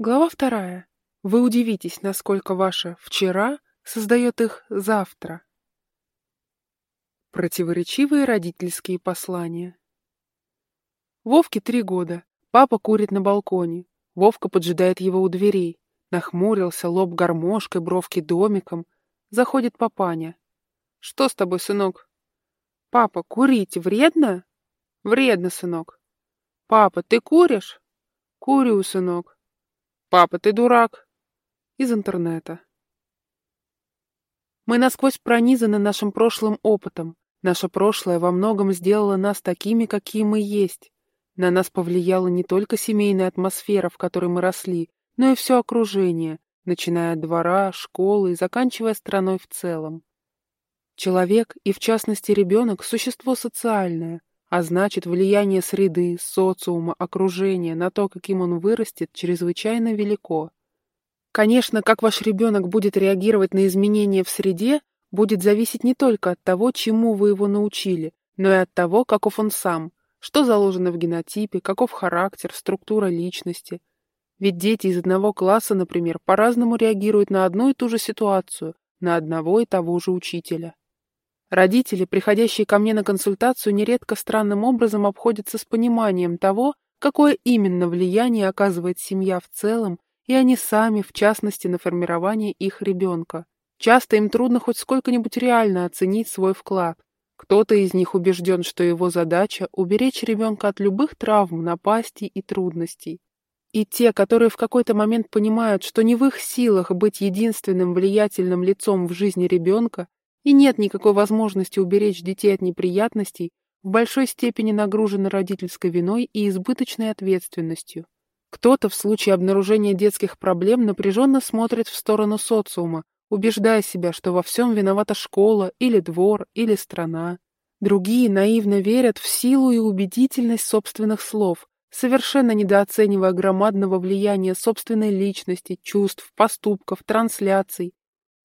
Глава вторая. Вы удивитесь, насколько ваше «вчера» создает их «завтра». Противоречивые родительские послания. Вовке три года. Папа курит на балконе. Вовка поджидает его у дверей. Нахмурился, лоб гармошкой, бровки домиком. Заходит папаня. «Что с тобой, сынок?» «Папа, курить вредно?» «Вредно, сынок». «Папа, ты куришь?» «Курю, сынок». «Папа, ты дурак!» Из интернета. Мы насквозь пронизаны нашим прошлым опытом. Наше прошлое во многом сделало нас такими, какие мы есть. На нас повлияла не только семейная атмосфера, в которой мы росли, но и все окружение, начиная от двора, школы и заканчивая страной в целом. Человек, и в частности ребенок, существо социальное, а значит, влияние среды, социума, окружения на то, каким он вырастет, чрезвычайно велико. Конечно, как ваш ребенок будет реагировать на изменения в среде, будет зависеть не только от того, чему вы его научили, но и от того, каков он сам, что заложено в генотипе, каков характер, структура личности. Ведь дети из одного класса, например, по-разному реагируют на одну и ту же ситуацию, на одного и того же учителя. Родители, приходящие ко мне на консультацию, нередко странным образом обходятся с пониманием того, какое именно влияние оказывает семья в целом, и они сами, в частности, на формирование их ребенка. Часто им трудно хоть сколько-нибудь реально оценить свой вклад. Кто-то из них убежден, что его задача – уберечь ребенка от любых травм, напастей и трудностей. И те, которые в какой-то момент понимают, что не в их силах быть единственным влиятельным лицом в жизни ребенка, и нет никакой возможности уберечь детей от неприятностей, в большой степени нагружены родительской виной и избыточной ответственностью. Кто-то в случае обнаружения детских проблем напряженно смотрит в сторону социума, убеждая себя, что во всем виновата школа или двор или страна. Другие наивно верят в силу и убедительность собственных слов, совершенно недооценивая громадного влияния собственной личности, чувств, поступков, трансляций,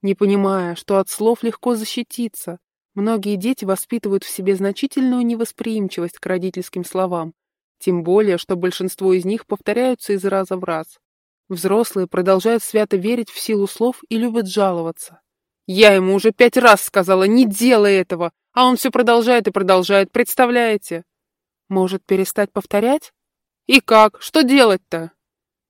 не понимая, что от слов легко защититься. Многие дети воспитывают в себе значительную невосприимчивость к родительским словам, тем более, что большинство из них повторяются из раза в раз. Взрослые продолжают свято верить в силу слов и любят жаловаться. «Я ему уже пять раз сказала, не делай этого, а он все продолжает и продолжает, представляете?» «Может, перестать повторять?» «И как? Что делать-то?»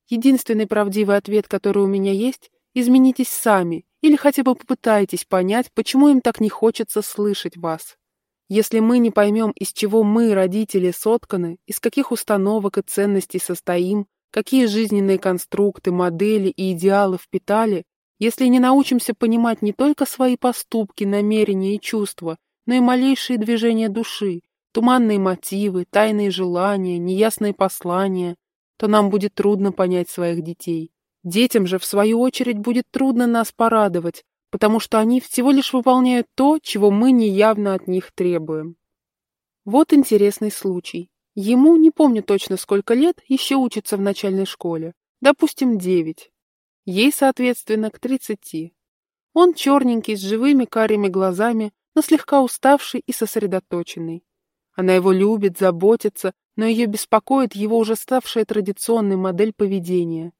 Единственный правдивый ответ, который у меня есть, изменитесь сами или хотя бы попытайтесь понять, почему им так не хочется слышать вас. Если мы не поймем, из чего мы, родители, сотканы, из каких установок и ценностей состоим, какие жизненные конструкты, модели и идеалы впитали, если не научимся понимать не только свои поступки, намерения и чувства, но и малейшие движения души, туманные мотивы, тайные желания, неясные послания, то нам будет трудно понять своих детей. Детям же, в свою очередь, будет трудно нас порадовать, потому что они всего лишь выполняют то, чего мы неявно от них требуем. Вот интересный случай. Ему, не помню точно сколько лет, еще учится в начальной школе. Допустим, девять. Ей, соответственно, к тридцати. Он черненький, с живыми карими глазами, но слегка уставший и сосредоточенный. Она его любит, заботится, но ее беспокоит его уже ставшая традиционной модель поведения.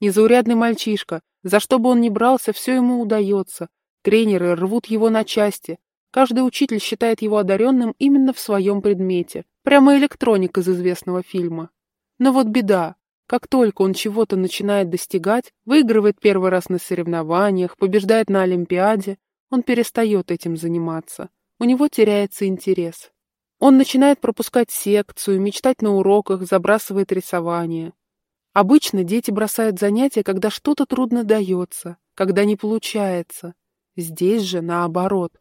Незаурядный мальчишка, за что бы он ни брался, все ему удается. Тренеры рвут его на части. Каждый учитель считает его одаренным именно в своем предмете. Прямо электроник из известного фильма. Но вот беда. Как только он чего-то начинает достигать, выигрывает первый раз на соревнованиях, побеждает на Олимпиаде, он перестает этим заниматься. У него теряется интерес. Он начинает пропускать секцию, мечтать на уроках, забрасывает рисование. Обычно дети бросают занятия, когда что-то трудно дается, когда не получается. Здесь же наоборот.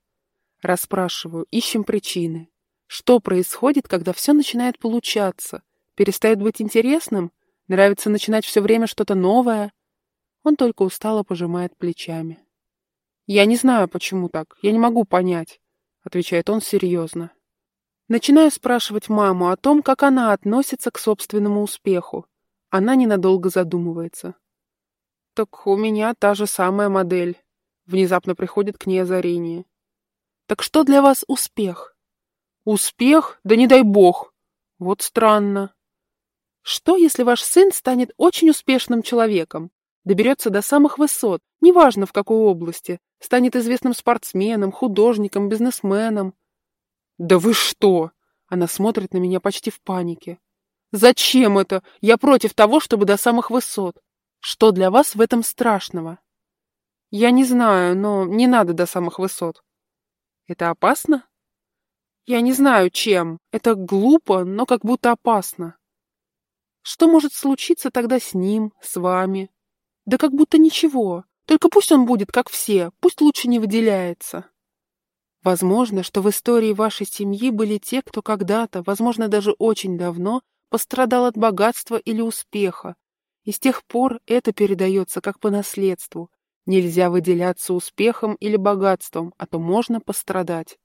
Расспрашиваю, ищем причины. Что происходит, когда все начинает получаться? Перестает быть интересным? Нравится начинать все время что-то новое? Он только устало пожимает плечами. «Я не знаю, почему так. Я не могу понять», — отвечает он серьезно. Начинаю спрашивать маму о том, как она относится к собственному успеху. Она ненадолго задумывается. «Так у меня та же самая модель». Внезапно приходит к ней озарение. «Так что для вас успех?» «Успех? Да не дай бог!» «Вот странно». Что, если ваш сын станет очень успешным человеком? Доберется до самых высот, неважно в какой области, станет известным спортсменом, художником, бизнесменом. Да вы что? Она смотрит на меня почти в панике. Зачем это? Я против того, чтобы до самых высот. Что для вас в этом страшного? Я не знаю, но не надо до самых высот. Это опасно? Я не знаю, чем. Это глупо, но как будто опасно. Что может случиться тогда с ним, с вами? Да как будто ничего. Только пусть он будет, как все, пусть лучше не выделяется. Возможно, что в истории вашей семьи были те, кто когда-то, возможно, даже очень давно, пострадал от богатства или успеха, и с тех пор это передается как по наследству. Нельзя выделяться успехом или богатством, а то можно пострадать.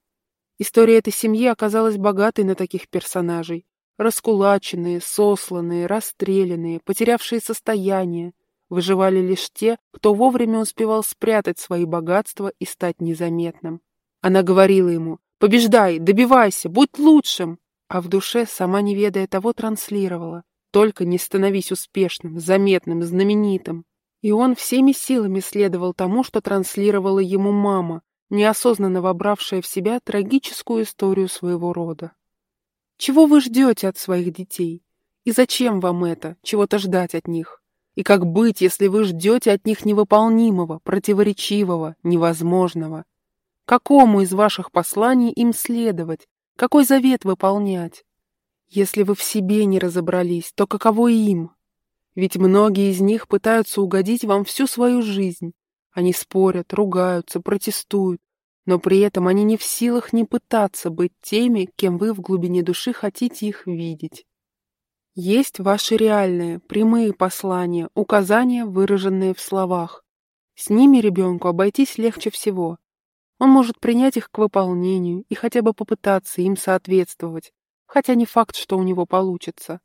История этой семьи оказалась богатой на таких персонажей, Раскулаченные, сосланные, расстрелянные, потерявшие состояние, выживали лишь те, кто вовремя успевал спрятать свои богатства и стать незаметным. Она говорила ему «Побеждай, добивайся, будь лучшим!» А в душе, сама не ведая того, транслировала «Только не становись успешным, заметным, знаменитым!» И он всеми силами следовал тому, что транслировала ему мама, неосознанно вобравшая в себя трагическую историю своего рода. Чего вы ждете от своих детей? И зачем вам это, чего-то ждать от них? И как быть, если вы ждете от них невыполнимого, противоречивого, невозможного? Какому из ваших посланий им следовать? Какой завет выполнять? Если вы в себе не разобрались, то каково им? Ведь многие из них пытаются угодить вам всю свою жизнь. Они спорят, ругаются, протестуют, но при этом они не в силах не пытаться быть теми, кем вы в глубине души хотите их видеть. Есть ваши реальные, прямые послания, указания, выраженные в словах. С ними ребенку обойтись легче всего. Он может принять их к выполнению и хотя бы попытаться им соответствовать, хотя не факт, что у него получится.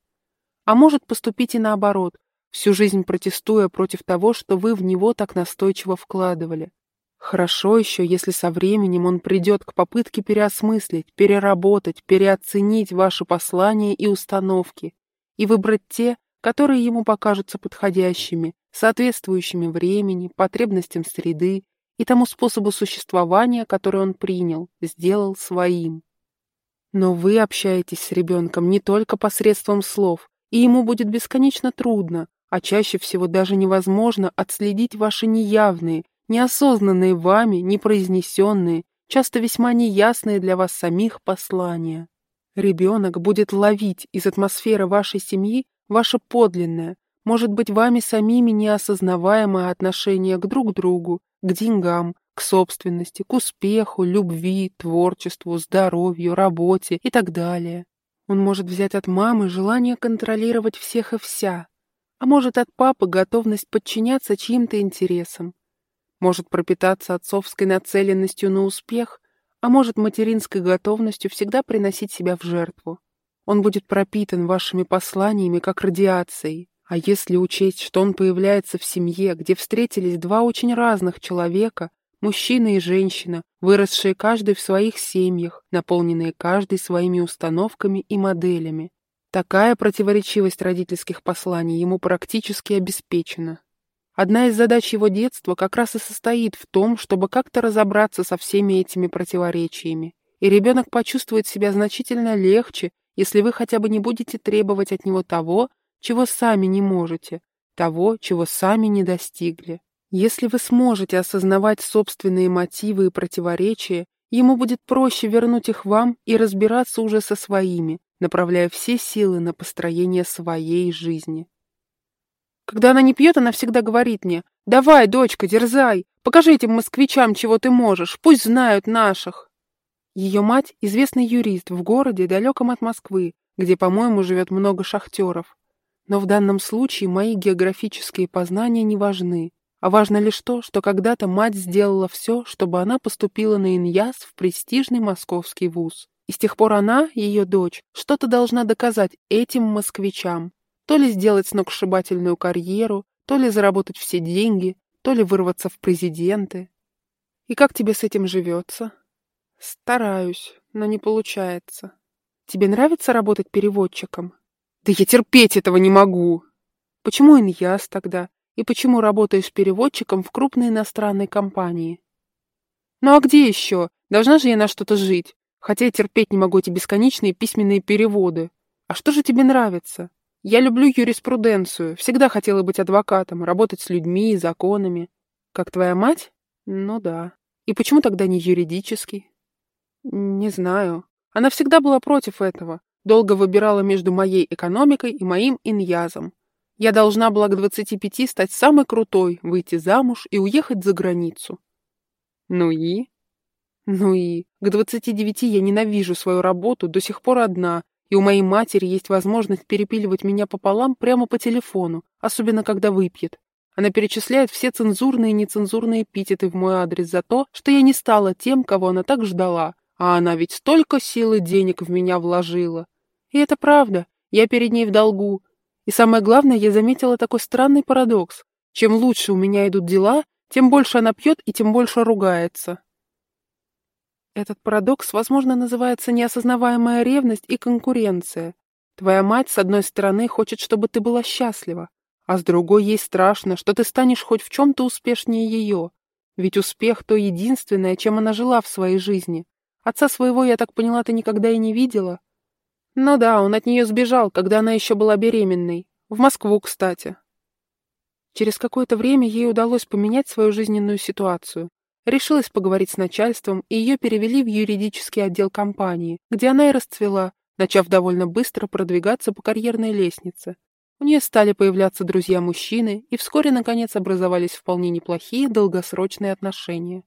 А может поступить и наоборот, всю жизнь протестуя против того, что вы в него так настойчиво вкладывали. Хорошо еще, если со временем он придет к попытке переосмыслить, переработать, переоценить ваши послания и установки и выбрать те, которые ему покажутся подходящими, соответствующими времени, потребностям среды и тому способу существования, который он принял, сделал своим. Но вы общаетесь с ребенком не только посредством слов, и ему будет бесконечно трудно, а чаще всего даже невозможно отследить ваши неявные, неосознанные вами, непроизнесенные, часто весьма неясные для вас самих послания. Ребенок будет ловить из атмосферы вашей семьи ваше подлинное, может быть, вами самими неосознаваемое отношение к друг другу, к деньгам, к собственности, к успеху, любви, творчеству, здоровью, работе и так далее. Он может взять от мамы желание контролировать всех и вся, а может от папы готовность подчиняться чьим-то интересам, может пропитаться отцовской нацеленностью на успех, а может материнской готовностью всегда приносить себя в жертву. Он будет пропитан вашими посланиями, как радиацией. А если учесть, что он появляется в семье, где встретились два очень разных человека, мужчина и женщина, выросшие каждый в своих семьях, наполненные каждый своими установками и моделями, такая противоречивость родительских посланий ему практически обеспечена. Одна из задач его детства как раз и состоит в том, чтобы как-то разобраться со всеми этими противоречиями. И ребенок почувствует себя значительно легче, если вы хотя бы не будете требовать от него того, чего сами не можете, того, чего сами не достигли. Если вы сможете осознавать собственные мотивы и противоречия, ему будет проще вернуть их вам и разбираться уже со своими, направляя все силы на построение своей жизни. Когда она не пьет, она всегда говорит мне, «Давай, дочка, дерзай, покажи этим москвичам, чего ты можешь, пусть знают наших». Ее мать – известный юрист в городе, далеком от Москвы, где, по-моему, живет много шахтеров. Но в данном случае мои географические познания не важны, а важно лишь то, что когда-то мать сделала все, чтобы она поступила на иньяс в престижный московский вуз. И с тех пор она, ее дочь, что-то должна доказать этим москвичам, то ли сделать сногсшибательную карьеру, то ли заработать все деньги, то ли вырваться в президенты. И как тебе с этим живется? Стараюсь, но не получается. Тебе нравится работать переводчиком? Да я терпеть этого не могу. Почему Иньяс тогда? И почему работаешь переводчиком в крупной иностранной компании? Ну а где еще? Должна же я на что-то жить. Хотя я терпеть не могу эти бесконечные письменные переводы. А что же тебе нравится? Я люблю юриспруденцию, всегда хотела быть адвокатом, работать с людьми и законами. Как твоя мать? Ну да. И почему тогда не юридический? Не знаю. Она всегда была против этого. Долго выбирала между моей экономикой и моим иньязом. Я должна была к 25 стать самой крутой, выйти замуж и уехать за границу. Ну и? Ну и к 29 я ненавижу свою работу, до сих пор одна, и у моей матери есть возможность перепиливать меня пополам прямо по телефону, особенно когда выпьет. Она перечисляет все цензурные и нецензурные эпитеты в мой адрес за то, что я не стала тем, кого она так ждала. А она ведь столько сил и денег в меня вложила. И это правда, я перед ней в долгу. И самое главное, я заметила такой странный парадокс. Чем лучше у меня идут дела, тем больше она пьет и тем больше ругается. Этот парадокс, возможно, называется неосознаваемая ревность и конкуренция. Твоя мать, с одной стороны, хочет, чтобы ты была счастлива, а с другой ей страшно, что ты станешь хоть в чем-то успешнее ее. Ведь успех — то единственное, чем она жила в своей жизни. Отца своего, я так поняла, ты никогда и не видела? Ну да, он от нее сбежал, когда она еще была беременной. В Москву, кстати. Через какое-то время ей удалось поменять свою жизненную ситуацию. Решилась поговорить с начальством, и ее перевели в юридический отдел компании, где она и расцвела, начав довольно быстро продвигаться по карьерной лестнице. У нее стали появляться друзья-мужчины, и вскоре, наконец, образовались вполне неплохие долгосрочные отношения.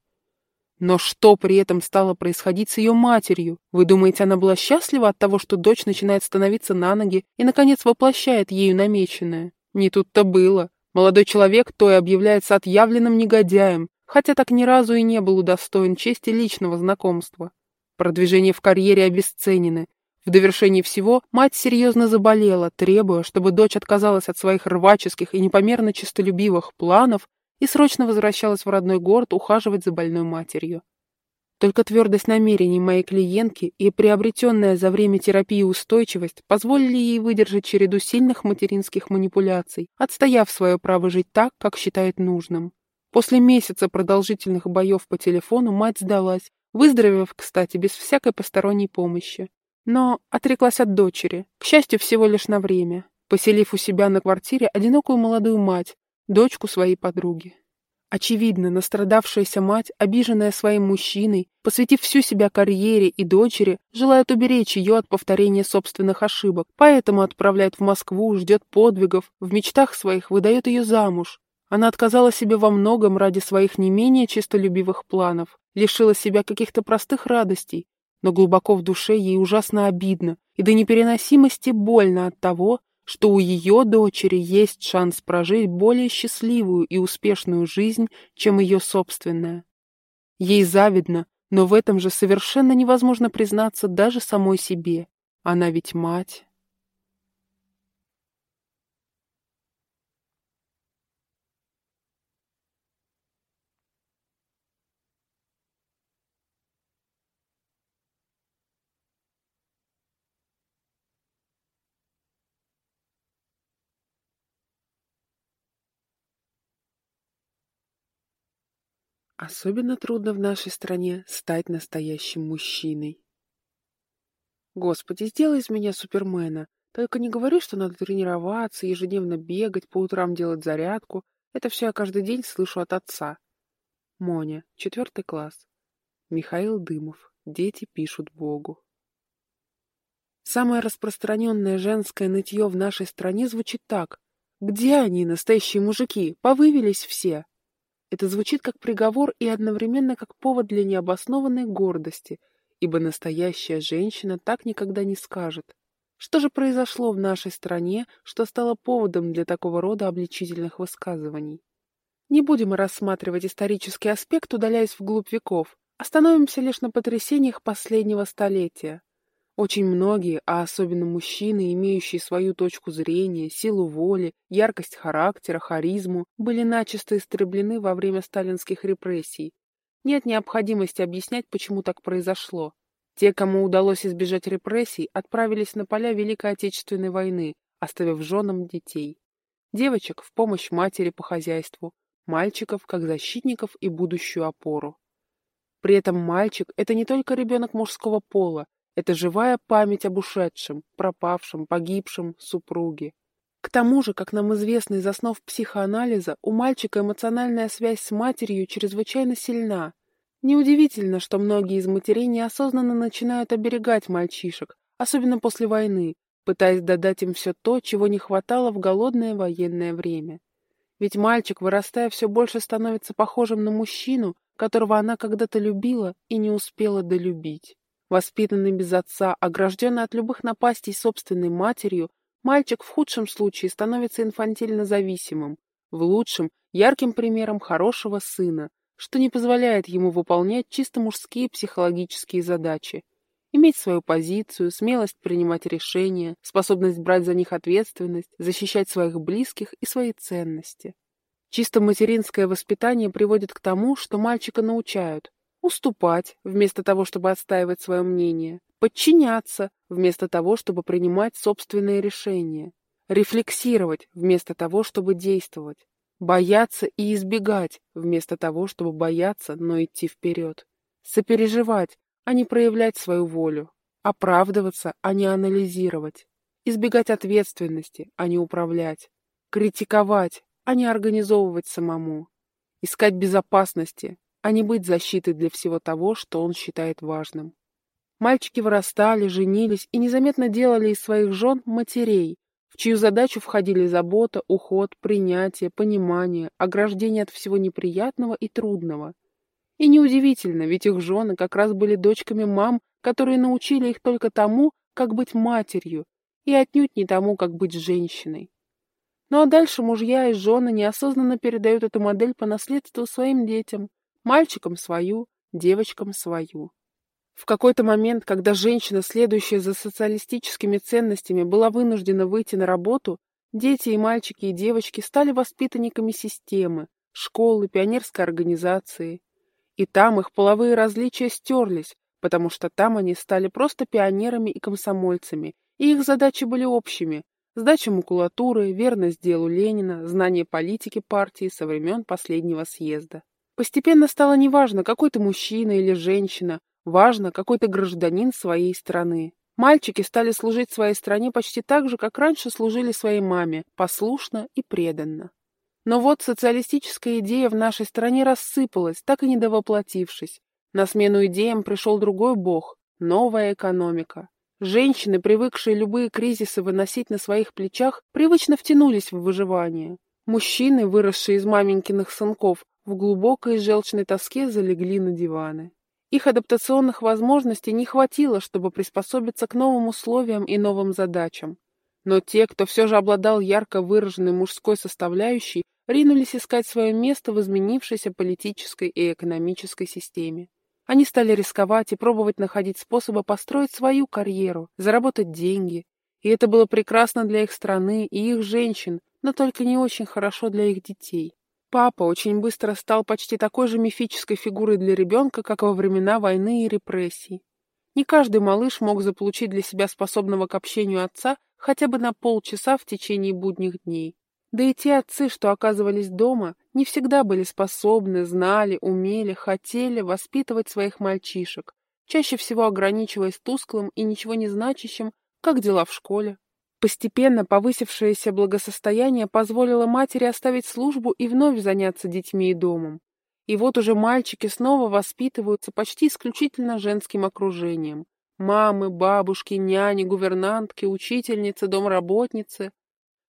Но что при этом стало происходить с ее матерью? Вы думаете, она была счастлива от того, что дочь начинает становиться на ноги и, наконец, воплощает ею намеченное? Не тут-то было. Молодой человек то и объявляется отъявленным негодяем, хотя так ни разу и не был удостоен чести личного знакомства. Продвижение в карьере обесценены. В довершении всего мать серьезно заболела, требуя, чтобы дочь отказалась от своих рваческих и непомерно честолюбивых планов и срочно возвращалась в родной город ухаживать за больной матерью. Только твердость намерений моей клиентки и приобретенная за время терапии устойчивость позволили ей выдержать череду сильных материнских манипуляций, отстояв свое право жить так, как считает нужным. После месяца продолжительных боев по телефону мать сдалась, выздоровев, кстати, без всякой посторонней помощи. Но отреклась от дочери, к счастью, всего лишь на время, поселив у себя на квартире одинокую молодую мать, дочку своей подруги. Очевидно, настрадавшаяся мать, обиженная своим мужчиной, посвятив всю себя карьере и дочери, желает уберечь ее от повторения собственных ошибок, поэтому отправляет в Москву, ждет подвигов, в мечтах своих выдает ее замуж, она отказала себе во многом ради своих не менее честолюбивых планов, лишила себя каких-то простых радостей, но глубоко в душе ей ужасно обидно и до непереносимости больно от того, что у ее дочери есть шанс прожить более счастливую и успешную жизнь, чем ее собственная. Ей завидно, но в этом же совершенно невозможно признаться даже самой себе. Она ведь мать. Особенно трудно в нашей стране стать настоящим мужчиной. Господи, сделай из меня супермена. Только не говори, что надо тренироваться, ежедневно бегать, по утрам делать зарядку. Это все я каждый день слышу от отца. Моня, четвертый класс. Михаил Дымов. Дети пишут Богу. Самое распространенное женское нытье в нашей стране звучит так. Где они, настоящие мужики? Повывелись все. Это звучит как приговор и одновременно как повод для необоснованной гордости, ибо настоящая женщина так никогда не скажет. Что же произошло в нашей стране, что стало поводом для такого рода обличительных высказываний? Не будем рассматривать исторический аспект, удаляясь вглубь веков, остановимся лишь на потрясениях последнего столетия. Очень многие, а особенно мужчины, имеющие свою точку зрения, силу воли, яркость характера, харизму, были начисто истреблены во время сталинских репрессий. Нет необходимости объяснять, почему так произошло. Те, кому удалось избежать репрессий, отправились на поля Великой Отечественной войны, оставив женам детей. Девочек в помощь матери по хозяйству, мальчиков как защитников и будущую опору. При этом мальчик – это не только ребенок мужского пола, это живая память об ушедшем, пропавшем, погибшем супруге. К тому же, как нам известно из основ психоанализа, у мальчика эмоциональная связь с матерью чрезвычайно сильна. Неудивительно, что многие из матерей неосознанно начинают оберегать мальчишек, особенно после войны, пытаясь додать им все то, чего не хватало в голодное военное время. Ведь мальчик, вырастая, все больше становится похожим на мужчину, которого она когда-то любила и не успела долюбить. Воспитанный без отца, огражденный от любых напастей собственной матерью, мальчик в худшем случае становится инфантильно зависимым, в лучшем – ярким примером хорошего сына, что не позволяет ему выполнять чисто мужские психологические задачи, иметь свою позицию, смелость принимать решения, способность брать за них ответственность, защищать своих близких и свои ценности. Чисто материнское воспитание приводит к тому, что мальчика научают уступать, вместо того, чтобы отстаивать свое мнение, подчиняться, вместо того, чтобы принимать собственные решения, рефлексировать, вместо того, чтобы действовать, бояться и избегать, вместо того, чтобы бояться, но идти вперед, сопереживать, а не проявлять свою волю, оправдываться, а не анализировать, избегать ответственности, а не управлять, критиковать, а не организовывать самому, искать безопасности, а не быть защитой для всего того, что он считает важным. Мальчики вырастали, женились и незаметно делали из своих жен матерей, в чью задачу входили забота, уход, принятие, понимание, ограждение от всего неприятного и трудного, и неудивительно, ведь их жены как раз были дочками мам, которые научили их только тому, как быть матерью, и отнюдь не тому, как быть женщиной. Ну а дальше мужья и жены неосознанно передают эту модель по наследству своим детям, мальчикам свою, девочкам свою. В какой-то момент, когда женщина, следующая за социалистическими ценностями, была вынуждена выйти на работу, дети и мальчики и девочки стали воспитанниками системы, школы, пионерской организации. И там их половые различия стерлись, потому что там они стали просто пионерами и комсомольцами, и их задачи были общими – сдача макулатуры, верность делу Ленина, знание политики партии со времен последнего съезда. Постепенно стало неважно, какой ты мужчина или женщина, важно, какой ты гражданин своей страны. Мальчики стали служить своей стране почти так же, как раньше служили своей маме, послушно и преданно. Но вот социалистическая идея в нашей стране рассыпалась, так и не довоплотившись. На смену идеям пришел другой бог – новая экономика. Женщины, привыкшие любые кризисы выносить на своих плечах, привычно втянулись в выживание. Мужчины, выросшие из маменькиных сынков, в глубокой желчной тоске залегли на диваны. Их адаптационных возможностей не хватило, чтобы приспособиться к новым условиям и новым задачам. Но те, кто все же обладал ярко выраженной мужской составляющей, ринулись искать свое место в изменившейся политической и экономической системе. Они стали рисковать и пробовать находить способы построить свою карьеру, заработать деньги. И это было прекрасно для их страны и их женщин, но только не очень хорошо для их детей. Папа очень быстро стал почти такой же мифической фигурой для ребенка, как во времена войны и репрессий. Не каждый малыш мог заполучить для себя способного к общению отца хотя бы на полчаса в течение будних дней. Да и те отцы, что оказывались дома, не всегда были способны, знали, умели, хотели воспитывать своих мальчишек, чаще всего ограничиваясь тусклым и ничего не значащим, как дела в школе. Постепенно повысившееся благосостояние позволило матери оставить службу и вновь заняться детьми и домом. И вот уже мальчики снова воспитываются почти исключительно женским окружением. Мамы, бабушки, няни, гувернантки, учительницы, домработницы.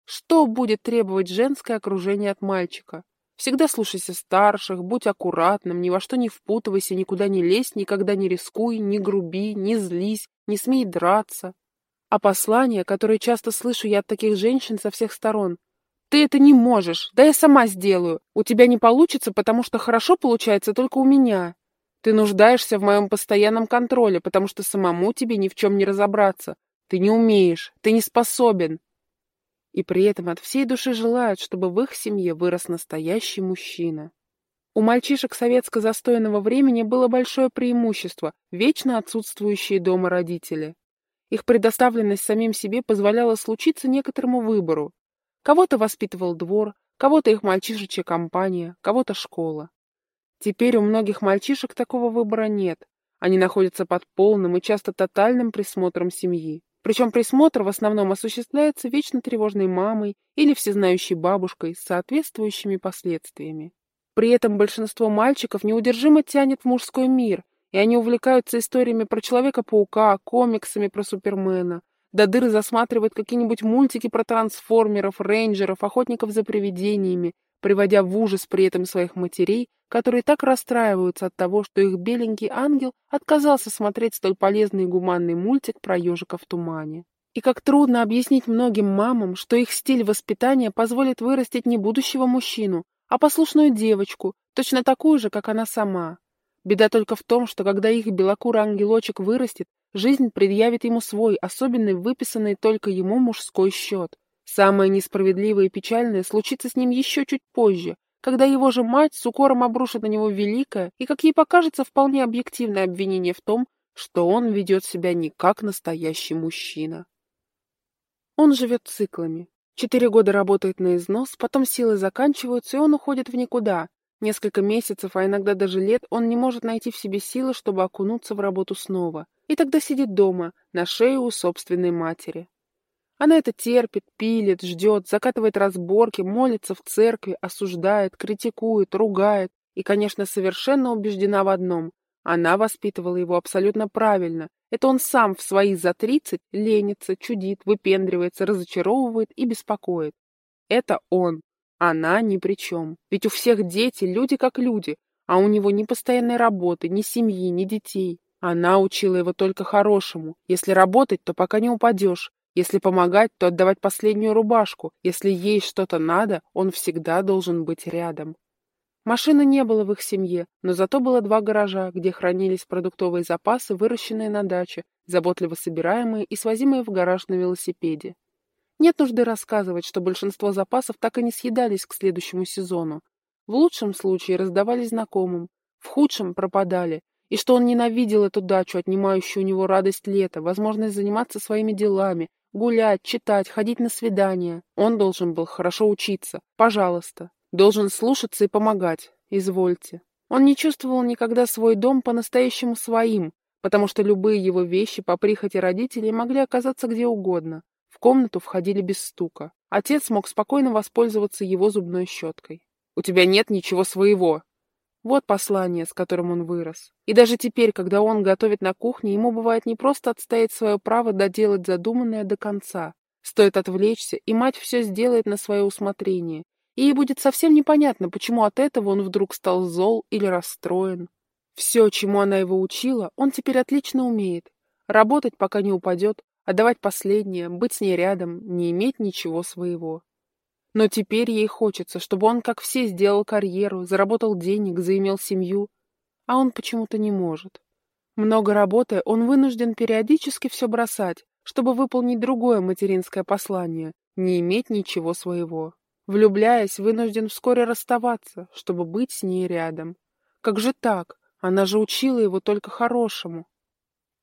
Что будет требовать женское окружение от мальчика? Всегда слушайся старших, будь аккуратным, ни во что не впутывайся, никуда не лезь, никогда не рискуй, не груби, не злись, не смей драться. А послания, которые часто слышу я от таких женщин со всех сторон. Ты это не можешь, да я сама сделаю. У тебя не получится, потому что хорошо получается только у меня. Ты нуждаешься в моем постоянном контроле, потому что самому тебе ни в чем не разобраться. Ты не умеешь, ты не способен. И при этом от всей души желают, чтобы в их семье вырос настоящий мужчина. У мальчишек советско-застойного времени было большое преимущество – вечно отсутствующие дома родители. Их предоставленность самим себе позволяла случиться некоторому выбору. Кого-то воспитывал двор, кого-то их мальчишечья компания, кого-то школа. Теперь у многих мальчишек такого выбора нет. Они находятся под полным и часто тотальным присмотром семьи. Причем присмотр в основном осуществляется вечно тревожной мамой или всезнающей бабушкой с соответствующими последствиями. При этом большинство мальчиков неудержимо тянет в мужской мир, и они увлекаются историями про Человека-паука, комиксами про Супермена, до дыры засматривают какие-нибудь мультики про трансформеров, рейнджеров, охотников за привидениями, приводя в ужас при этом своих матерей, которые так расстраиваются от того, что их беленький ангел отказался смотреть столь полезный и гуманный мультик про ежика в тумане. И как трудно объяснить многим мамам, что их стиль воспитания позволит вырастить не будущего мужчину, а послушную девочку, точно такую же, как она сама. Беда только в том, что когда их белокурый ангелочек вырастет, жизнь предъявит ему свой, особенный, выписанный только ему мужской счет. Самое несправедливое и печальное случится с ним еще чуть позже, когда его же мать с укором обрушит на него великое и, как ей покажется, вполне объективное обвинение в том, что он ведет себя не как настоящий мужчина. Он живет циклами. Четыре года работает на износ, потом силы заканчиваются, и он уходит в никуда, Несколько месяцев, а иногда даже лет, он не может найти в себе силы, чтобы окунуться в работу снова. И тогда сидит дома, на шее у собственной матери. Она это терпит, пилит, ждет, закатывает разборки, молится в церкви, осуждает, критикует, ругает и, конечно, совершенно убеждена в одном. Она воспитывала его абсолютно правильно. Это он сам в свои за тридцать ленится, чудит, выпендривается, разочаровывает и беспокоит. Это он, она ни при чем. Ведь у всех дети люди как люди, а у него ни постоянной работы, ни семьи, ни детей. Она учила его только хорошему. Если работать, то пока не упадешь. Если помогать, то отдавать последнюю рубашку. Если ей что-то надо, он всегда должен быть рядом. Машины не было в их семье, но зато было два гаража, где хранились продуктовые запасы, выращенные на даче, заботливо собираемые и свозимые в гараж на велосипеде. Нет нужды рассказывать, что большинство запасов так и не съедались к следующему сезону. В лучшем случае раздавались знакомым, в худшем пропадали, и что он ненавидел эту дачу, отнимающую у него радость лета, возможность заниматься своими делами, гулять, читать, ходить на свидания. Он должен был хорошо учиться. Пожалуйста. Должен слушаться и помогать. Извольте. Он не чувствовал никогда свой дом по-настоящему своим, потому что любые его вещи по прихоти родителей могли оказаться где угодно комнату входили без стука. Отец мог спокойно воспользоваться его зубной щеткой. «У тебя нет ничего своего!» Вот послание, с которым он вырос. И даже теперь, когда он готовит на кухне, ему бывает не просто отстоять свое право доделать задуманное до конца. Стоит отвлечься, и мать все сделает на свое усмотрение. И ей будет совсем непонятно, почему от этого он вдруг стал зол или расстроен. Все, чему она его учила, он теперь отлично умеет. Работать, пока не упадет, отдавать последнее, быть с ней рядом, не иметь ничего своего. Но теперь ей хочется, чтобы он, как все, сделал карьеру, заработал денег, заимел семью, а он почему-то не может. Много работая, он вынужден периодически все бросать, чтобы выполнить другое материнское послание — не иметь ничего своего. Влюбляясь, вынужден вскоре расставаться, чтобы быть с ней рядом. Как же так? Она же учила его только хорошему.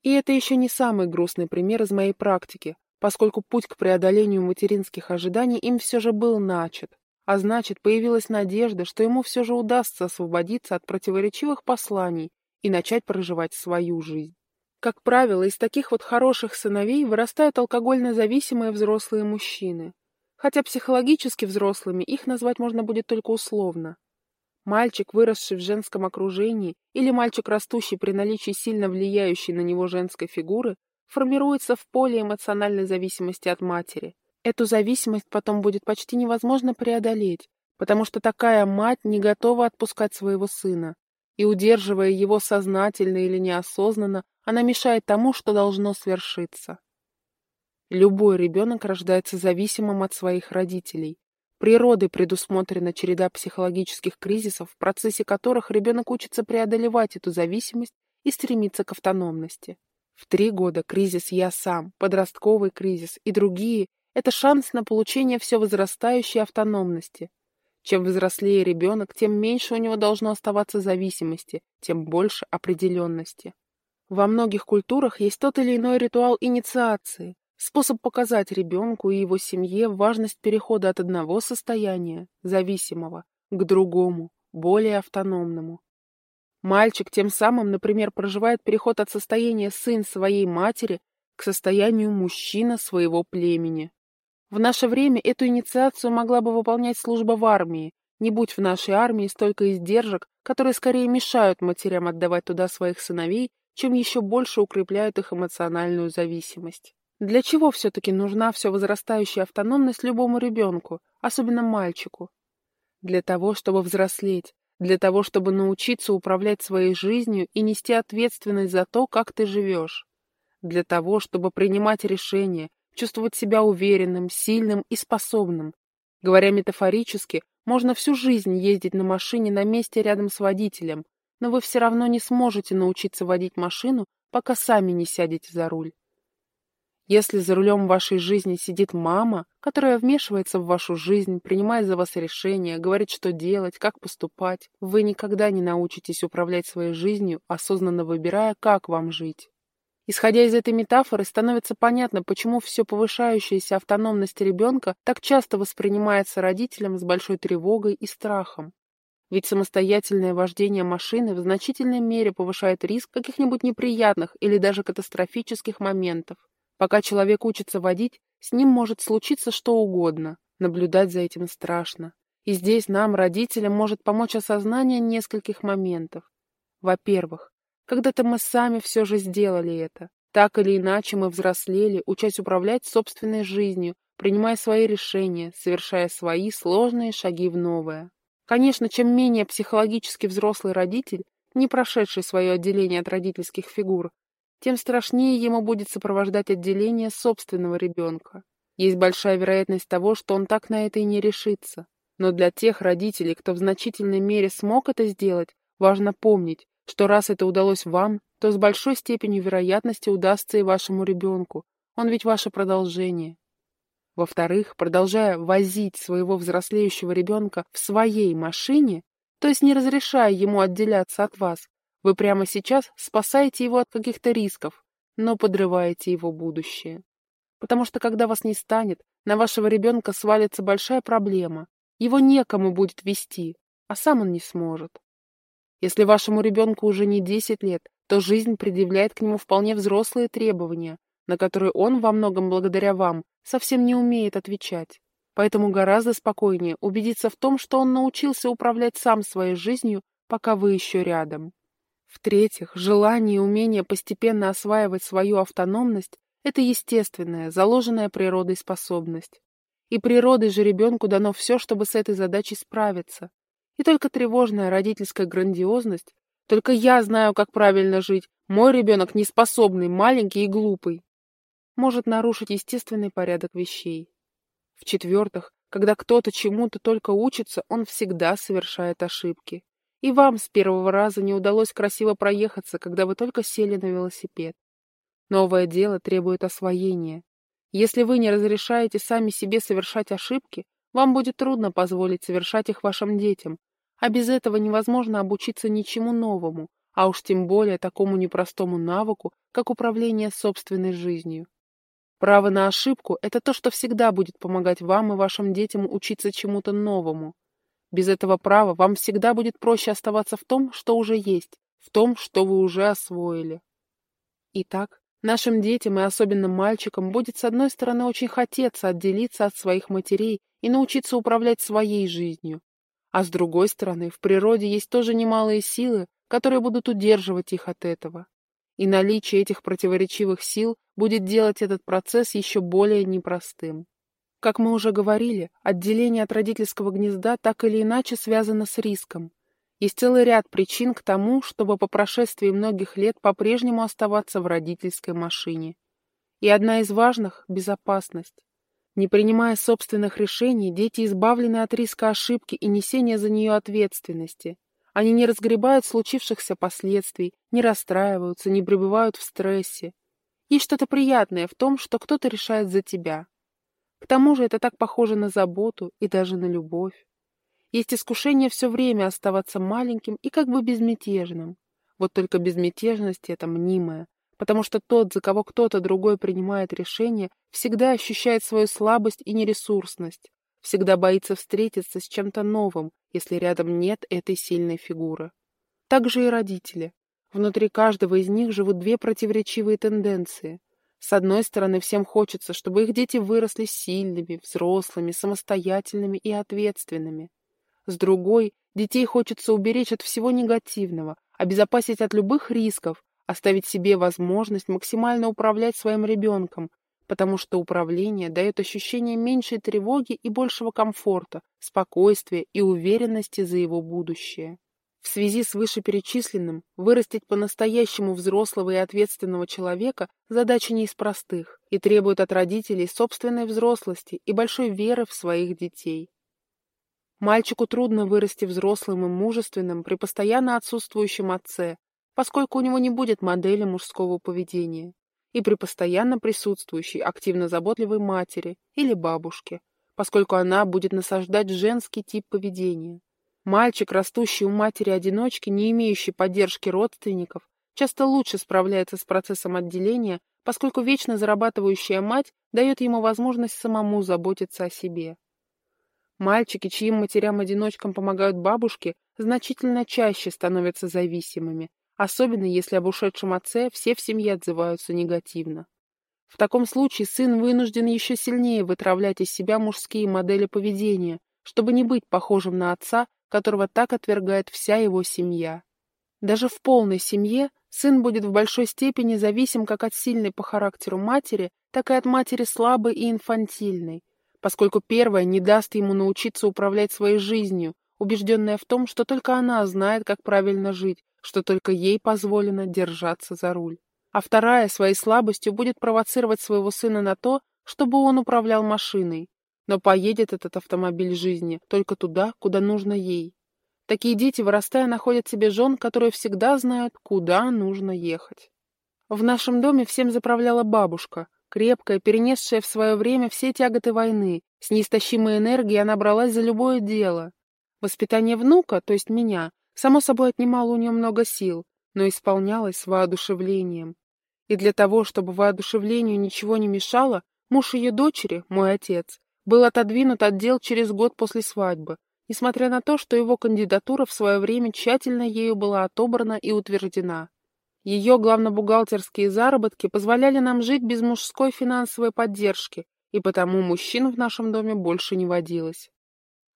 И это еще не самый грустный пример из моей практики, поскольку путь к преодолению материнских ожиданий им все же был начат, а значит, появилась надежда, что ему все же удастся освободиться от противоречивых посланий и начать проживать свою жизнь. Как правило, из таких вот хороших сыновей вырастают алкогольно зависимые взрослые мужчины. Хотя психологически взрослыми их назвать можно будет только условно. Мальчик, выросший в женском окружении, или мальчик, растущий при наличии сильно влияющей на него женской фигуры, формируется в поле эмоциональной зависимости от матери. Эту зависимость потом будет почти невозможно преодолеть, потому что такая мать не готова отпускать своего сына. И, удерживая его сознательно или неосознанно, она мешает тому, что должно свершиться. Любой ребенок рождается зависимым от своих родителей, Природой предусмотрена череда психологических кризисов, в процессе которых ребенок учится преодолевать эту зависимость и стремиться к автономности. В три года кризис «я сам», подростковый кризис и другие – это шанс на получение все возрастающей автономности. Чем взрослее ребенок, тем меньше у него должно оставаться зависимости, тем больше определенности. Во многих культурах есть тот или иной ритуал инициации, способ показать ребенку и его семье важность перехода от одного состояния, зависимого, к другому, более автономному. Мальчик тем самым, например, проживает переход от состояния сын своей матери к состоянию мужчина своего племени. В наше время эту инициацию могла бы выполнять служба в армии, не будь в нашей армии столько издержек, которые скорее мешают матерям отдавать туда своих сыновей, чем еще больше укрепляют их эмоциональную зависимость. Для чего все-таки нужна все возрастающая автономность любому ребенку, особенно мальчику? Для того, чтобы взрослеть, для того, чтобы научиться управлять своей жизнью и нести ответственность за то, как ты живешь. Для того, чтобы принимать решения, чувствовать себя уверенным, сильным и способным. Говоря метафорически, можно всю жизнь ездить на машине на месте рядом с водителем, но вы все равно не сможете научиться водить машину, пока сами не сядете за руль. Если за рулем вашей жизни сидит мама, которая вмешивается в вашу жизнь, принимает за вас решения, говорит, что делать, как поступать, вы никогда не научитесь управлять своей жизнью, осознанно выбирая, как вам жить. Исходя из этой метафоры, становится понятно, почему все повышающаяся автономность ребенка так часто воспринимается родителям с большой тревогой и страхом. Ведь самостоятельное вождение машины в значительной мере повышает риск каких-нибудь неприятных или даже катастрофических моментов. Пока человек учится водить, с ним может случиться что угодно. Наблюдать за этим страшно. И здесь нам, родителям, может помочь осознание нескольких моментов. Во-первых, когда-то мы сами все же сделали это. Так или иначе мы взрослели, учась управлять собственной жизнью, принимая свои решения, совершая свои сложные шаги в новое. Конечно, чем менее психологически взрослый родитель, не прошедший свое отделение от родительских фигур, тем страшнее ему будет сопровождать отделение собственного ребенка. Есть большая вероятность того, что он так на это и не решится. Но для тех родителей, кто в значительной мере смог это сделать, важно помнить, что раз это удалось вам, то с большой степенью вероятности удастся и вашему ребенку. Он ведь ваше продолжение. Во-вторых, продолжая возить своего взрослеющего ребенка в своей машине, то есть не разрешая ему отделяться от вас, вы прямо сейчас спасаете его от каких-то рисков, но подрываете его будущее. Потому что когда вас не станет, на вашего ребенка свалится большая проблема. Его некому будет вести, а сам он не сможет. Если вашему ребенку уже не 10 лет, то жизнь предъявляет к нему вполне взрослые требования, на которые он, во многом благодаря вам, совсем не умеет отвечать. Поэтому гораздо спокойнее убедиться в том, что он научился управлять сам своей жизнью, пока вы еще рядом. В-третьих, желание и умение постепенно осваивать свою автономность – это естественная, заложенная природой способность. И природой же ребенку дано все, чтобы с этой задачей справиться. И только тревожная родительская грандиозность, только я знаю, как правильно жить, мой ребенок неспособный, маленький и глупый, может нарушить естественный порядок вещей. В-четвертых, когда кто-то чему-то только учится, он всегда совершает ошибки. И вам с первого раза не удалось красиво проехаться, когда вы только сели на велосипед. Новое дело требует освоения. Если вы не разрешаете сами себе совершать ошибки, вам будет трудно позволить совершать их вашим детям, а без этого невозможно обучиться ничему новому, а уж тем более такому непростому навыку, как управление собственной жизнью. Право на ошибку – это то, что всегда будет помогать вам и вашим детям учиться чему-то новому. Без этого права вам всегда будет проще оставаться в том, что уже есть, в том, что вы уже освоили. Итак, нашим детям и особенно мальчикам будет с одной стороны очень хотеться отделиться от своих матерей и научиться управлять своей жизнью. А с другой стороны, в природе есть тоже немалые силы, которые будут удерживать их от этого. И наличие этих противоречивых сил будет делать этот процесс еще более непростым. Как мы уже говорили, отделение от родительского гнезда так или иначе связано с риском. Есть целый ряд причин к тому, чтобы по прошествии многих лет по-прежнему оставаться в родительской машине. И одна из важных – безопасность. Не принимая собственных решений, дети избавлены от риска ошибки и несения за нее ответственности. Они не разгребают случившихся последствий, не расстраиваются, не пребывают в стрессе. Есть что-то приятное в том, что кто-то решает за тебя. К тому же это так похоже на заботу и даже на любовь. Есть искушение все время оставаться маленьким и как бы безмятежным. Вот только безмятежность эта мнимая, потому что тот, за кого кто-то другой принимает решение, всегда ощущает свою слабость и нересурсность, всегда боится встретиться с чем-то новым, если рядом нет этой сильной фигуры. Так же и родители. Внутри каждого из них живут две противоречивые тенденции. С одной стороны, всем хочется, чтобы их дети выросли сильными, взрослыми, самостоятельными и ответственными. С другой, детей хочется уберечь от всего негативного, обезопасить от любых рисков, оставить себе возможность максимально управлять своим ребенком, потому что управление дает ощущение меньшей тревоги и большего комфорта, спокойствия и уверенности за его будущее. В связи с вышеперечисленным, вырастить по-настоящему взрослого и ответственного человека задача не из простых и требует от родителей собственной взрослости и большой веры в своих детей. Мальчику трудно вырасти взрослым и мужественным при постоянно отсутствующем отце, поскольку у него не будет модели мужского поведения, и при постоянно присутствующей активно заботливой матери или бабушке, поскольку она будет насаждать женский тип поведения. Мальчик, растущий у матери-одиночки, не имеющий поддержки родственников, часто лучше справляется с процессом отделения, поскольку вечно зарабатывающая мать дает ему возможность самому заботиться о себе. Мальчики, чьим матерям-одиночкам помогают бабушки, значительно чаще становятся зависимыми, особенно если об ушедшем отце все в семье отзываются негативно. В таком случае сын вынужден еще сильнее вытравлять из себя мужские модели поведения, чтобы не быть похожим на отца, которого так отвергает вся его семья. Даже в полной семье сын будет в большой степени зависим как от сильной по характеру матери, так и от матери слабой и инфантильной, поскольку первая не даст ему научиться управлять своей жизнью, убежденная в том, что только она знает, как правильно жить, что только ей позволено держаться за руль. А вторая своей слабостью будет провоцировать своего сына на то, чтобы он управлял машиной, но поедет этот автомобиль жизни только туда, куда нужно ей. Такие дети, вырастая, находят себе жен, которые всегда знают, куда нужно ехать. В нашем доме всем заправляла бабушка, крепкая, перенесшая в свое время все тяготы войны. С неистощимой энергией она бралась за любое дело. Воспитание внука, то есть меня, само собой отнимало у нее много сил, но исполнялось с воодушевлением. И для того, чтобы воодушевлению ничего не мешало, муж ее дочери, мой отец, был отодвинут от дел через год после свадьбы, несмотря на то, что его кандидатура в свое время тщательно ею была отобрана и утверждена. Ее главнобухгалтерские заработки позволяли нам жить без мужской финансовой поддержки, и потому мужчин в нашем доме больше не водилось.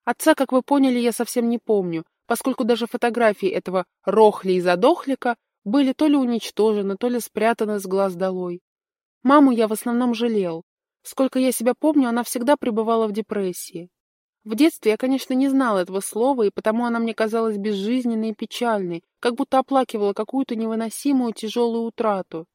Отца, как вы поняли, я совсем не помню, поскольку даже фотографии этого рохли и задохлика были то ли уничтожены, то ли спрятаны с глаз долой. Маму я в основном жалел. Сколько я себя помню, она всегда пребывала в депрессии. В детстве я, конечно, не знала этого слова, и потому она мне казалась безжизненной и печальной, как будто оплакивала какую-то невыносимую тяжелую утрату.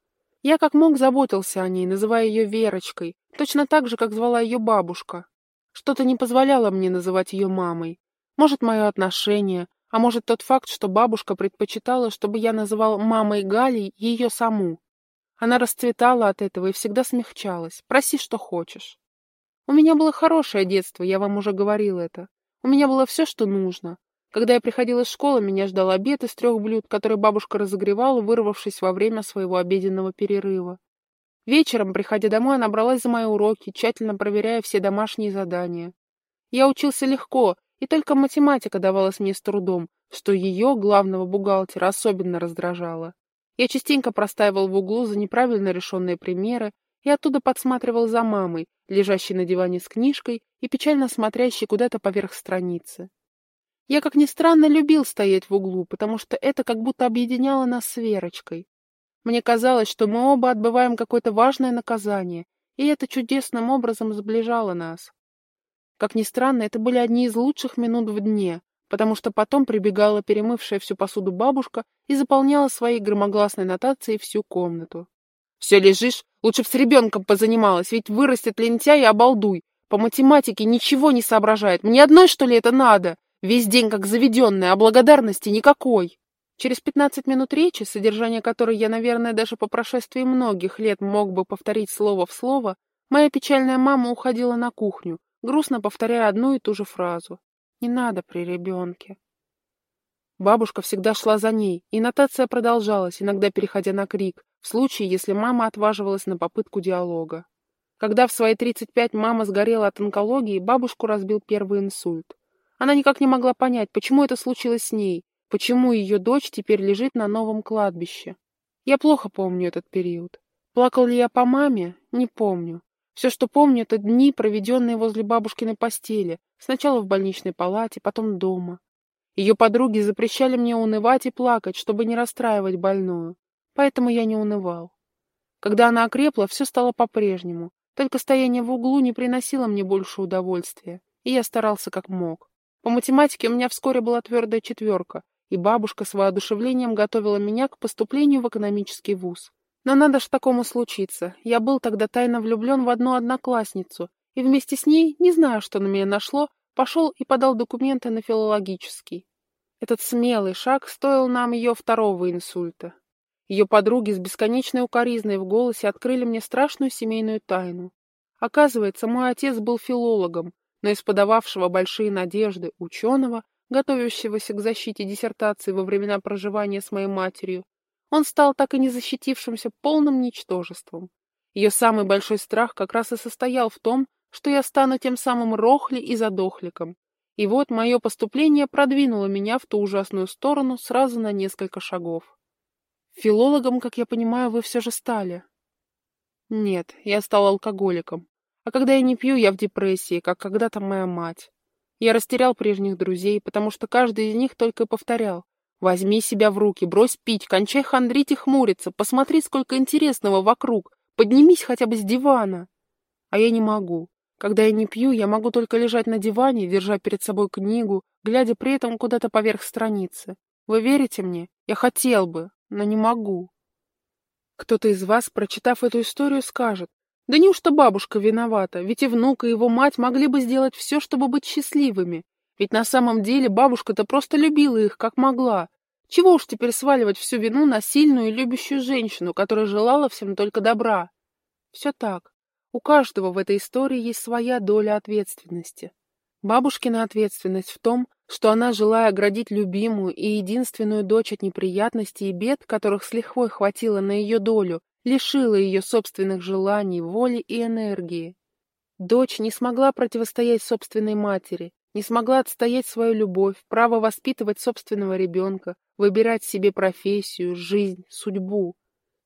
Я как мог заботился о ней, называя ее Верочкой, точно так же, как звала ее бабушка. Что-то не позволяло мне называть ее мамой. Может, мое отношение, а может, тот факт, что бабушка предпочитала, чтобы я называл мамой Галей ее саму. Она расцветала от этого и всегда смягчалась. Проси, что хочешь. У меня было хорошее детство, я вам уже говорил это. У меня было все, что нужно. Когда я приходила из школы, меня ждал обед из трех блюд, который бабушка разогревала, вырвавшись во время своего обеденного перерыва. Вечером, приходя домой, она бралась за мои уроки, тщательно проверяя все домашние задания. Я учился легко, и только математика давалась мне с трудом, что ее, главного бухгалтера, особенно раздражало. Я частенько простаивал в углу за неправильно решенные примеры и оттуда подсматривал за мамой, лежащей на диване с книжкой и печально смотрящей куда-то поверх страницы. Я, как ни странно, любил стоять в углу, потому что это как будто объединяло нас с Верочкой. Мне казалось, что мы оба отбываем какое-то важное наказание, и это чудесным образом сближало нас. Как ни странно, это были одни из лучших минут в дне, потому что потом прибегала перемывшая всю посуду бабушка и заполняла своей громогласной нотацией всю комнату. Все лежишь, лучше б с ребенком позанималась, ведь вырастет лентяй и обалдуй. По математике ничего не соображает. Мне одной, что ли, это надо? Весь день как заведенная, а благодарности никакой. Через пятнадцать минут речи, содержание которой я, наверное, даже по прошествии многих лет мог бы повторить слово в слово, моя печальная мама уходила на кухню, грустно повторяя одну и ту же фразу. «Не надо при ребенке». Бабушка всегда шла за ней, и нотация продолжалась, иногда переходя на крик, в случае, если мама отваживалась на попытку диалога. Когда в свои 35 мама сгорела от онкологии, бабушку разбил первый инсульт. Она никак не могла понять, почему это случилось с ней, почему ее дочь теперь лежит на новом кладбище. Я плохо помню этот период. Плакал ли я по маме? Не помню. Все, что помню, это дни, проведенные возле бабушкиной постели, сначала в больничной палате, потом дома. Ее подруги запрещали мне унывать и плакать, чтобы не расстраивать больную, поэтому я не унывал. Когда она окрепла, все стало по-прежнему, только стояние в углу не приносило мне больше удовольствия, и я старался как мог. По математике у меня вскоре была твердая четверка, и бабушка с воодушевлением готовила меня к поступлению в экономический вуз. Но надо ж такому случиться. Я был тогда тайно влюблен в одну одноклассницу, и вместе с ней, не знаю, что на меня нашло, пошел и подал документы на филологический. Этот смелый шаг стоил нам ее второго инсульта. Ее подруги с бесконечной укоризной в голосе открыли мне страшную семейную тайну. Оказывается, мой отец был филологом, но из подававшего большие надежды ученого, готовящегося к защите диссертации во времена проживания с моей матерью, он стал так и не защитившимся полным ничтожеством. Ее самый большой страх как раз и состоял в том, что я стану тем самым рохли и задохликом. И вот мое поступление продвинуло меня в ту ужасную сторону сразу на несколько шагов. Филологом, как я понимаю, вы все же стали. Нет, я стал алкоголиком. А когда я не пью, я в депрессии, как когда-то моя мать. Я растерял прежних друзей, потому что каждый из них только повторял. Возьми себя в руки, брось пить, кончай хандрить и хмуриться, посмотри, сколько интересного вокруг, поднимись хотя бы с дивана. А я не могу. Когда я не пью, я могу только лежать на диване, держа перед собой книгу, глядя при этом куда-то поверх страницы. Вы верите мне? Я хотел бы, но не могу. Кто-то из вас, прочитав эту историю, скажет, да неужто бабушка виновата, ведь и внук, и его мать могли бы сделать все, чтобы быть счастливыми, ведь на самом деле бабушка-то просто любила их, как могла. Чего уж теперь сваливать всю вину на сильную и любящую женщину, которая желала всем только добра? Все так. У каждого в этой истории есть своя доля ответственности. Бабушкина ответственность в том, что она, желая оградить любимую и единственную дочь от неприятностей и бед, которых с лихвой хватило на ее долю, лишила ее собственных желаний, воли и энергии. Дочь не смогла противостоять собственной матери, не смогла отстоять свою любовь, право воспитывать собственного ребенка, выбирать себе профессию, жизнь, судьбу.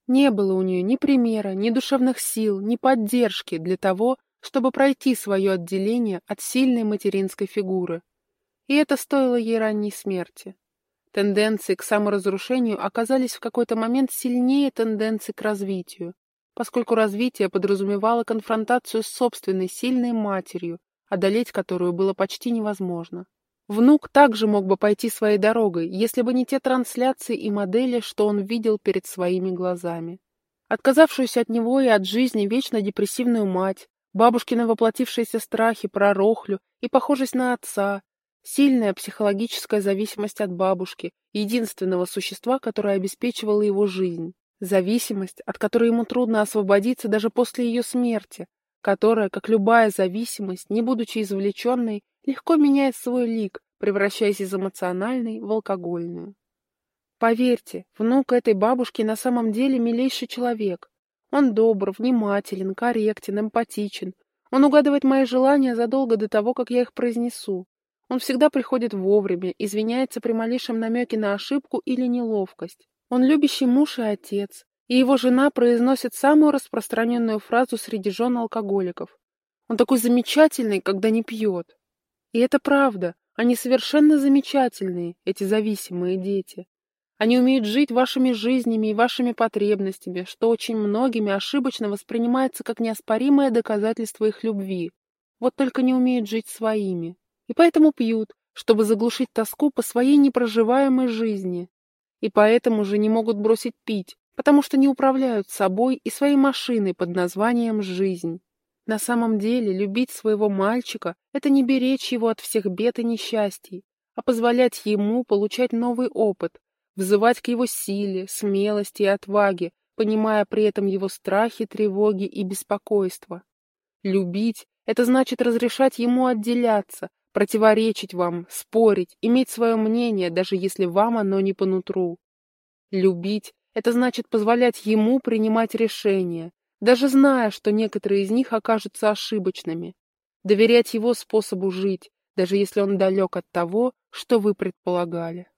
Не было у нее ни примера, ни душевных сил, ни поддержки для того, чтобы пройти свое отделение от сильной материнской фигуры. И это стоило ей ранней смерти. Тенденции к саморазрушению оказались в какой-то момент сильнее тенденций к развитию, поскольку развитие подразумевало конфронтацию с собственной сильной матерью, одолеть которую было почти невозможно. Внук также мог бы пойти своей дорогой, если бы не те трансляции и модели, что он видел перед своими глазами. Отказавшуюся от него и от жизни вечно депрессивную мать, бабушкины воплотившиеся страхи про Рохлю и похожесть на отца, сильная психологическая зависимость от бабушки, единственного существа, которое обеспечивало его жизнь, зависимость, от которой ему трудно освободиться даже после ее смерти, которая, как любая зависимость, не будучи извлеченной, легко меняет свой лик, превращаясь из эмоциональной в алкогольную. Поверьте, внук этой бабушки на самом деле милейший человек. Он добр, внимателен, корректен, эмпатичен. Он угадывает мои желания задолго до того, как я их произнесу. Он всегда приходит вовремя, извиняется при малейшем намеке на ошибку или неловкость. Он любящий муж и отец, и его жена произносит самую распространенную фразу среди жен алкоголиков. Он такой замечательный, когда не пьет. И это правда, они совершенно замечательные, эти зависимые дети. Они умеют жить вашими жизнями и вашими потребностями, что очень многими ошибочно воспринимается как неоспоримое доказательство их любви. Вот только не умеют жить своими. И поэтому пьют, чтобы заглушить тоску по своей непроживаемой жизни. И поэтому же не могут бросить пить, потому что не управляют собой и своей машиной под названием «жизнь». На самом деле, любить своего мальчика – это не беречь его от всех бед и несчастий, а позволять ему получать новый опыт, взывать к его силе, смелости и отваге, понимая при этом его страхи, тревоги и беспокойства. Любить – это значит разрешать ему отделяться, противоречить вам, спорить, иметь свое мнение, даже если вам оно не по нутру. Любить — это значит позволять ему принимать решения, даже зная, что некоторые из них окажутся ошибочными. Доверять его способу жить, даже если он далек от того, что вы предполагали.